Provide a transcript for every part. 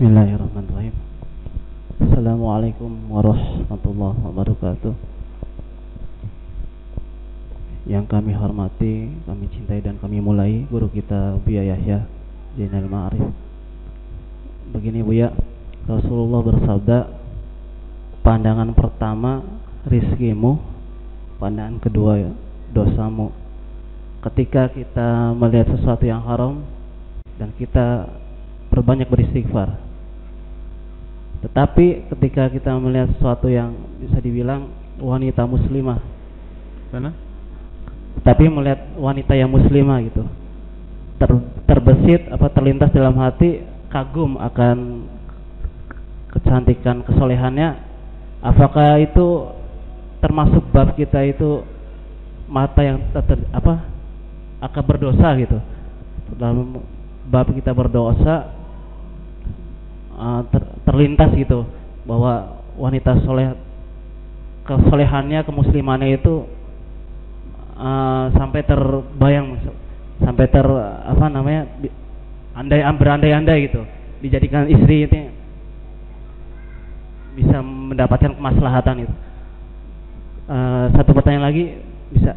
Bismillahirrahmanirrahim. Assalamualaikum warahmatullahi wabarakatuh. Yang kami hormati, kami cintai dan kami mulai guru kita Buya Yahya Zainal Ma'arif. Begini Buya, Rasulullah bersabda, pandangan pertama rizkimu, pandangan kedua dosamu. Ketika kita melihat sesuatu yang haram dan kita berbanyak beristighfar. Tetapi ketika kita melihat sesuatu yang bisa dibilang wanita muslimah, mana? Tapi melihat wanita yang muslimah gitu, ter, terbesit apa terlintas dalam hati kagum akan kecantikan kesolehannya, apakah itu termasuk bab kita itu mata yang ter, apa akan berdosa gitu? Dalam bab kita berdosa uh, ter, terlintas gitu bahwa wanita soleh kesolehannya kemuslimannya itu uh, sampai terbayang sampai ter apa namanya andai berandai-andai gitu dijadikan istri itu bisa mendapatkan kemaslahatan itu. Uh, satu pertanyaan lagi bisa.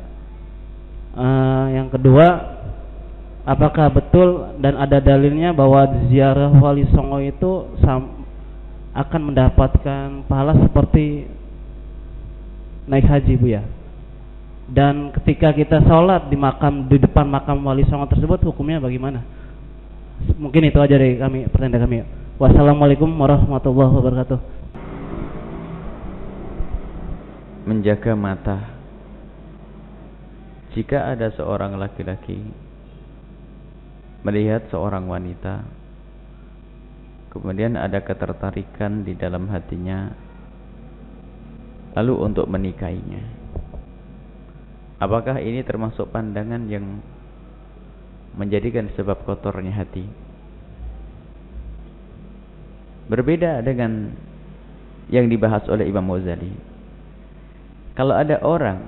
Uh, yang kedua apakah betul dan ada dalilnya bahwa ziarah wali songo itu akan mendapatkan pahala seperti naik haji bu ya? Dan ketika kita sholat di makam di depan makam wali songo tersebut hukumnya bagaimana? Mungkin itu aja dari kami pertanyaan kami. Wassalamualaikum warahmatullahi wabarakatuh. Menjaga mata. Jika ada seorang laki-laki melihat seorang wanita. Kemudian ada ketertarikan di dalam hatinya lalu untuk menikahinya. Apakah ini termasuk pandangan yang menjadikan sebab kotornya hati? Berbeda dengan yang dibahas oleh Imam Ghazali. Kalau ada orang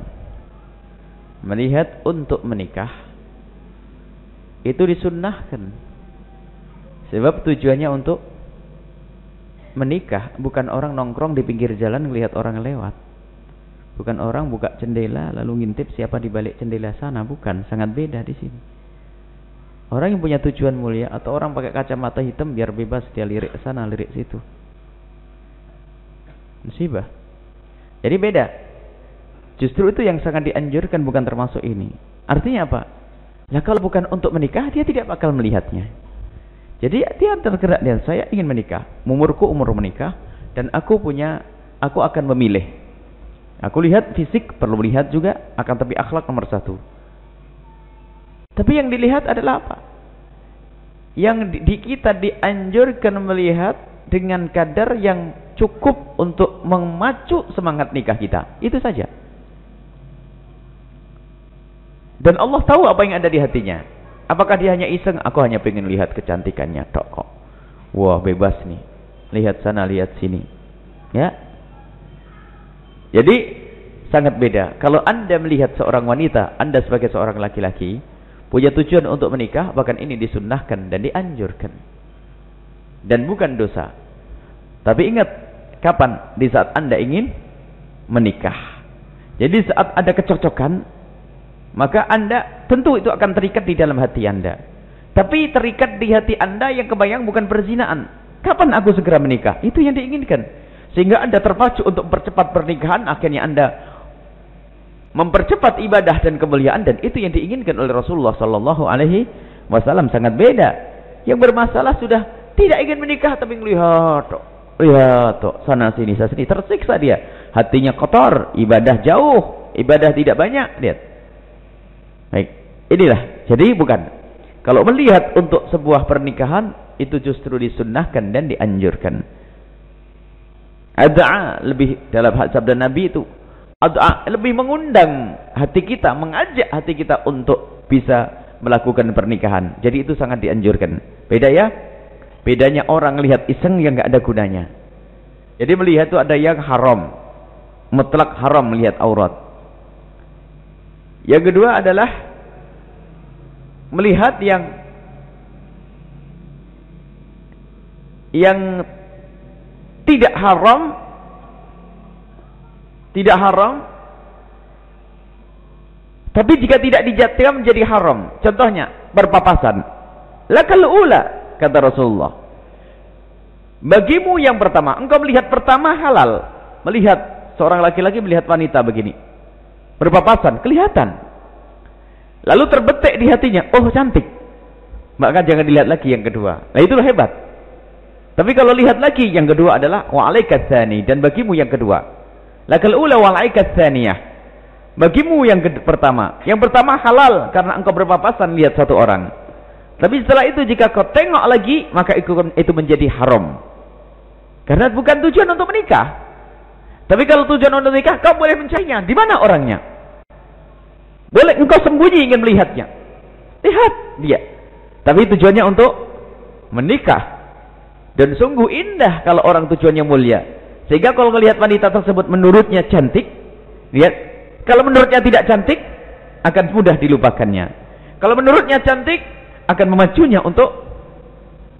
melihat untuk menikah itu disunnahkan. Sebab tujuannya untuk menikah, bukan orang nongkrong di pinggir jalan melihat orang lewat. Bukan orang buka jendela lalu ngintip siapa di balik jendela sana, bukan, sangat beda di sini. Orang yang punya tujuan mulia atau orang pakai kacamata hitam biar bebas dia lirik sana, lirik situ. Musibah. Jadi beda. Justru itu yang sangat dianjurkan bukan termasuk ini. Artinya apa? Nah kalau bukan untuk menikah, dia tidak bakal melihatnya. Jadi dia tergerak dia, saya ingin menikah. Umurku umur menikah. Dan aku punya, aku akan memilih. Aku lihat fisik, perlu lihat juga. Akan tapi akhlak nomor satu. Tapi yang dilihat adalah apa? Yang di kita dianjurkan melihat dengan kadar yang cukup untuk memacu semangat nikah kita. Itu saja. Dan Allah tahu apa yang ada di hatinya. Apakah dia hanya iseng? Aku hanya ingin lihat kecantikannya. Tok kok. Wah bebas nih. Lihat sana, lihat sini. Ya. Jadi sangat beda. Kalau anda melihat seorang wanita, anda sebagai seorang laki-laki, punya tujuan untuk menikah, bahkan ini disunnahkan dan dianjurkan. Dan bukan dosa. Tapi ingat, kapan? Di saat anda ingin menikah. Jadi saat ada kecocokan, maka anda tentu itu akan terikat di dalam hati anda. Tapi terikat di hati anda yang kebayang bukan perzinaan. Kapan aku segera menikah? Itu yang diinginkan. Sehingga anda terpacu untuk mempercepat pernikahan, akhirnya anda mempercepat ibadah dan kemuliaan dan itu yang diinginkan oleh Rasulullah sallallahu alaihi wasallam sangat beda. Yang bermasalah sudah tidak ingin menikah tapi melihat lihat tuh sana sini sana sini tersiksa dia. Hatinya kotor, ibadah jauh, ibadah tidak banyak, lihat. Inilah. Jadi bukan. Kalau melihat untuk sebuah pernikahan itu justru disunnahkan dan dianjurkan. Ad'a lebih dalam sabda Nabi itu ad'a lebih mengundang hati kita, mengajak hati kita untuk bisa melakukan pernikahan. Jadi itu sangat dianjurkan. Beda ya? Bedanya orang lihat iseng yang enggak ada gunanya. Jadi melihat itu ada yang haram. Mutlak haram melihat aurat. Yang kedua adalah melihat yang yang tidak haram tidak haram tapi jika tidak dijadikan menjadi haram. Contohnya berpapasan. Lakal ula kata Rasulullah. Bagimu yang pertama engkau melihat pertama halal. Melihat seorang laki-laki melihat wanita begini. Berpapasan kelihatan lalu terbetik di hatinya oh cantik. Maka jangan dilihat lagi yang kedua. Nah itulah hebat. Tapi kalau lihat lagi yang kedua adalah wa'alaikat dan bagimu yang kedua. Lakal ula wa'alaikat bagimu yang pertama. Yang pertama halal karena engkau berpapasan lihat satu orang. Tapi setelah itu jika kau tengok lagi maka itu menjadi haram. Karena bukan tujuan untuk menikah. Tapi kalau tujuan untuk menikah kau boleh mencarinya. Di mana orangnya boleh engkau sembunyi ingin melihatnya lihat dia tapi tujuannya untuk menikah dan sungguh indah kalau orang tujuannya mulia. Sehingga kalau melihat wanita tersebut menurutnya cantik, lihat, kalau menurutnya tidak cantik, akan mudah dilupakannya. Kalau menurutnya cantik, akan memacunya untuk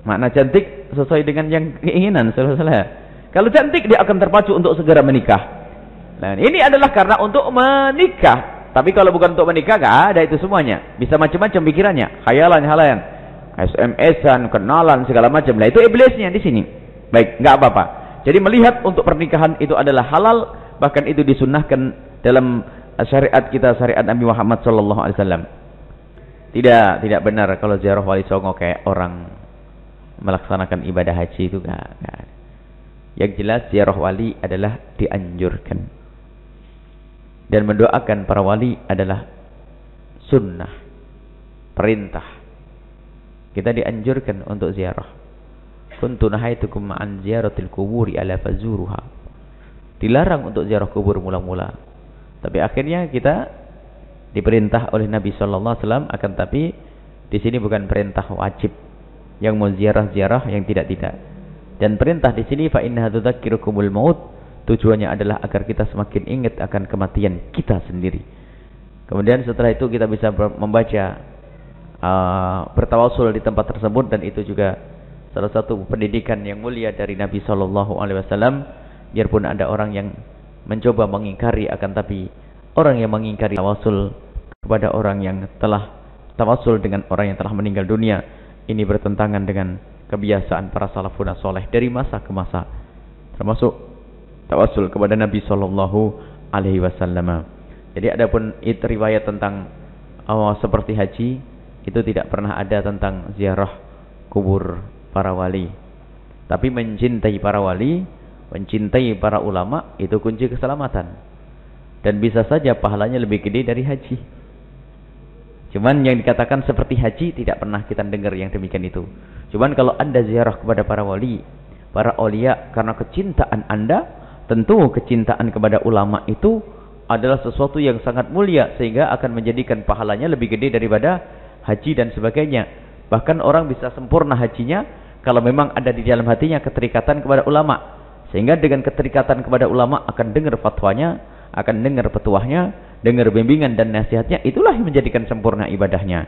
makna cantik sesuai dengan yang keinginan. Kalau cantik, dia akan terpacu untuk segera menikah. Nah, ini adalah karena untuk menikah. Tapi kalau bukan untuk menikah, gak ada itu semuanya. Bisa macam-macam pikirannya, hayalan-hayalan. SMS-an, kenalan segala macam. Lah itu iblisnya di sini. Baik, enggak apa-apa. Jadi melihat untuk pernikahan itu adalah halal, bahkan itu disunnahkan dalam syariat kita syariat Nabi Muhammad wasallam. Tidak, tidak benar kalau ziarah wali songo kayak orang melaksanakan ibadah haji itu enggak. Yang jelas ziarah wali adalah dianjurkan. Dan mendoakan para wali adalah sunnah, perintah kita dianjurkan untuk ziarah. Kuntu nahaitukum ma'an ziaratil kuburi ala fazuruha. Dilarang untuk ziarah kubur mula-mula. Tapi akhirnya kita diperintah oleh Nabi sallallahu alaihi wasallam akan tapi di sini bukan perintah wajib yang mau ziarah-ziarah yang tidak-tidak. Dan perintah di sini fa innaha tudzakkirukumul maut tujuannya adalah agar kita semakin ingat akan kematian kita sendiri. Kemudian setelah itu kita bisa membaca uh, bertawasul di tempat tersebut dan itu juga salah satu pendidikan yang mulia dari Nabi Shallallahu Alaihi Wasallam. Biarpun ada orang yang mencoba mengingkari akan tapi orang yang mengingkari tawasul kepada orang yang telah tawasul dengan orang yang telah meninggal dunia ini bertentangan dengan kebiasaan para salafun soleh dari masa ke masa termasuk tawasul kepada Nabi Shallallahu Alaihi Wasallam. Jadi adapun itu riwayat tentang oh, seperti haji itu tidak pernah ada tentang ziarah kubur para wali. Tapi mencintai para wali, mencintai para ulama itu kunci keselamatan. Dan bisa saja pahalanya lebih gede dari haji. Cuman yang dikatakan seperti haji tidak pernah kita dengar yang demikian itu. Cuman kalau anda ziarah kepada para wali, para olia karena kecintaan anda, tentu kecintaan kepada ulama itu adalah sesuatu yang sangat mulia sehingga akan menjadikan pahalanya lebih gede daripada haji dan sebagainya. Bahkan orang bisa sempurna hajinya kalau memang ada di dalam hatinya keterikatan kepada ulama. Sehingga dengan keterikatan kepada ulama akan dengar fatwanya, akan dengar petuahnya, dengar bimbingan dan nasihatnya, itulah yang menjadikan sempurna ibadahnya.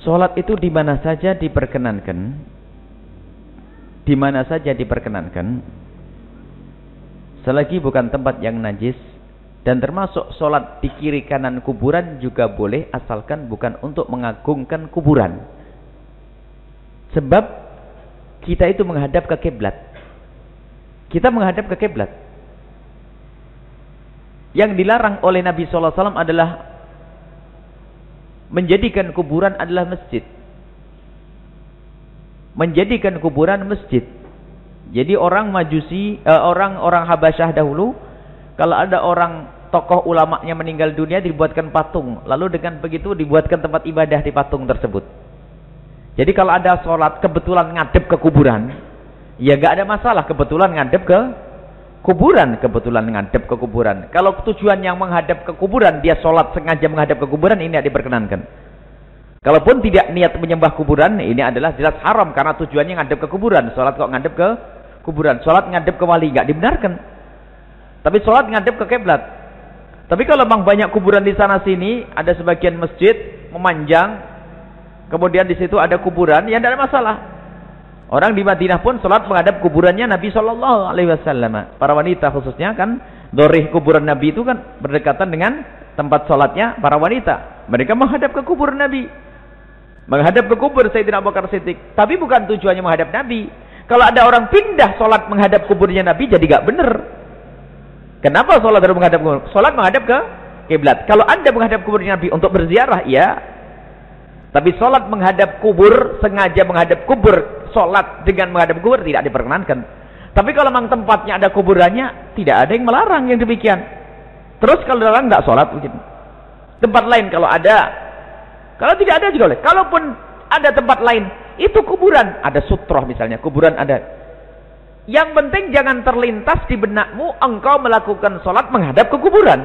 Sholat itu di mana saja diperkenankan, di mana saja diperkenankan, selagi bukan tempat yang najis, dan termasuk sholat di kiri kanan kuburan juga boleh asalkan bukan untuk mengagungkan kuburan. Sebab kita itu menghadap ke kiblat. Kita menghadap ke kiblat. Yang dilarang oleh Nabi SAW adalah menjadikan kuburan adalah masjid. Menjadikan kuburan masjid. Jadi orang majusi, eh, orang orang Habasyah dahulu kalau ada orang tokoh ulamanya meninggal dunia dibuatkan patung. Lalu dengan begitu dibuatkan tempat ibadah di patung tersebut. Jadi kalau ada sholat kebetulan ngadep ke kuburan. Ya gak ada masalah kebetulan ngadep ke kuburan. Kebetulan ngadep ke kuburan. Kalau tujuan yang menghadap ke kuburan. Dia sholat sengaja menghadap ke kuburan. Ini tidak diperkenankan. Kalaupun tidak niat menyembah kuburan. Ini adalah jelas haram. Karena tujuannya ngadep ke kuburan. Sholat kok ngadep ke kuburan. Sholat ngadep ke wali. Gak dibenarkan. Tapi sholat ngadep ke kiblat. Tapi kalau memang banyak kuburan di sana sini, ada sebagian masjid memanjang, kemudian di situ ada kuburan, ya tidak ada masalah. Orang di Madinah pun sholat menghadap kuburannya Nabi Shallallahu Alaihi Wasallam. Para wanita khususnya kan, dorih kuburan Nabi itu kan berdekatan dengan tempat sholatnya para wanita. Mereka menghadap ke kuburan Nabi. Menghadap ke kubur Sayyidina Abu Bakar Siddiq. Tapi bukan tujuannya menghadap Nabi. Kalau ada orang pindah sholat menghadap kuburnya Nabi, jadi gak benar. Kenapa sholat harus menghadap kubur? Sholat menghadap ke kiblat. Kalau anda menghadap kuburnya Nabi untuk berziarah, ya. Tapi sholat menghadap kubur, sengaja menghadap kubur, sholat dengan menghadap kubur tidak diperkenankan. Tapi kalau memang tempatnya ada kuburannya, tidak ada yang melarang yang demikian. Terus kalau dalam nggak sholat mungkin. Tempat lain kalau ada. Kalau tidak ada juga boleh. Kalaupun ada tempat lain, itu kuburan. Ada sutroh misalnya, kuburan ada. Yang penting jangan terlintas di benakmu engkau melakukan sholat menghadap ke kuburan.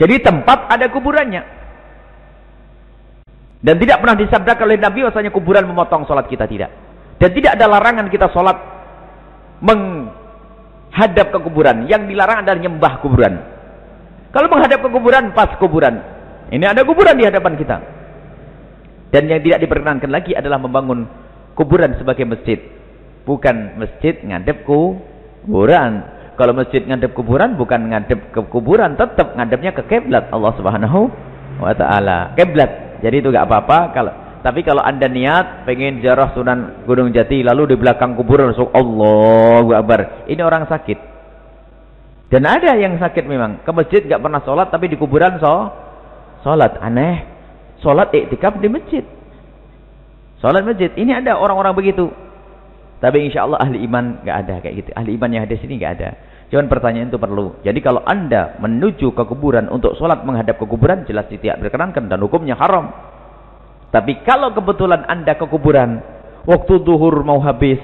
Jadi tempat ada kuburannya. Dan tidak pernah disabdakan oleh Nabi bahwasanya kuburan memotong sholat kita tidak. Dan tidak ada larangan kita sholat menghadap ke kuburan. Yang dilarang adalah nyembah kuburan. Kalau menghadap ke kuburan, pas kuburan. Ini ada kuburan di hadapan kita. Dan yang tidak diperkenankan lagi adalah membangun kuburan sebagai masjid. Bukan masjid ngadep kuburan. Kalau masjid ngadep kuburan, bukan ngadep ke kuburan. Tetap ngadepnya ke kiblat Allah subhanahu wa ta'ala. Kiblat. Jadi itu gak apa-apa. kalau Tapi kalau anda niat pengen jarah sunan Gunung Jati. Lalu di belakang kuburan. Allahu Akbar. Ini orang sakit. Dan ada yang sakit memang. Ke masjid gak pernah sholat tapi di kuburan so sholat. Aneh. Sholat iktikaf di masjid. Sholat masjid. Ini ada orang-orang begitu. Tapi insya Allah ahli iman gak ada kayak gitu. Ahli iman yang ada sini gak ada. Cuman pertanyaan itu perlu. Jadi kalau anda menuju ke kuburan untuk sholat menghadap ke kuburan. Jelas tidak berkenankan dan hukumnya haram. Tapi kalau kebetulan anda ke kuburan. Waktu duhur mau habis.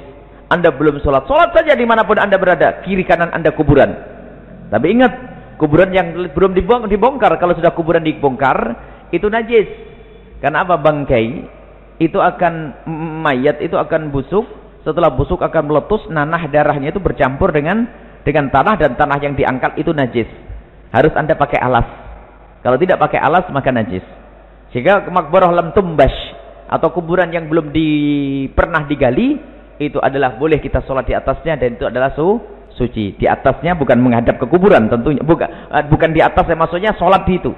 Anda belum sholat. Sholat saja di mana pun anda berada. Kiri kanan anda kuburan. Tapi ingat, kuburan yang belum dibongkar, kalau sudah kuburan dibongkar, itu najis. Karena apa? Bangkai itu akan mayat itu akan busuk, setelah busuk akan meletus, nanah darahnya itu bercampur dengan dengan tanah dan tanah yang diangkat itu najis. Harus Anda pakai alas. Kalau tidak pakai alas maka najis. Sehingga makbarah lam tumbash atau kuburan yang belum di, pernah digali itu adalah boleh kita sholat di atasnya dan itu adalah su suci. Di atasnya bukan menghadap ke kuburan tentunya. Bukan uh, bukan di atasnya maksudnya sholat di itu.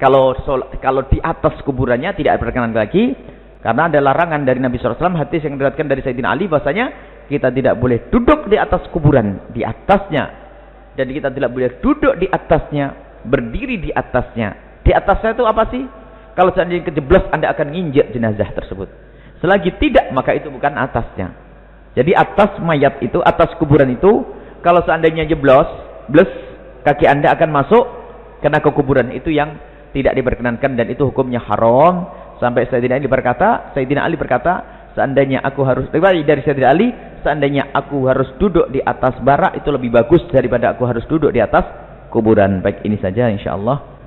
Kalau sholat, kalau di atas kuburannya tidak berkenan lagi karena ada larangan dari Nabi SAW hadis yang diriwayatkan dari Sayyidina Ali bahasanya kita tidak boleh duduk di atas kuburan di atasnya dan kita tidak boleh duduk di atasnya berdiri di atasnya di atasnya itu apa sih kalau seandainya kejeblos anda akan nginjek jenazah tersebut selagi tidak maka itu bukan atasnya jadi atas mayat itu atas kuburan itu kalau seandainya jeblos, bles, kaki anda akan masuk kena ke kuburan. Itu yang tidak diperkenankan dan itu hukumnya haram. Sampai Sayyidina Ali berkata, Sayyidina Ali berkata, seandainya aku harus, dari Sayyidina Ali, seandainya aku harus duduk di atas bara, itu lebih bagus daripada aku harus duduk di atas kuburan. Baik ini saja insyaAllah.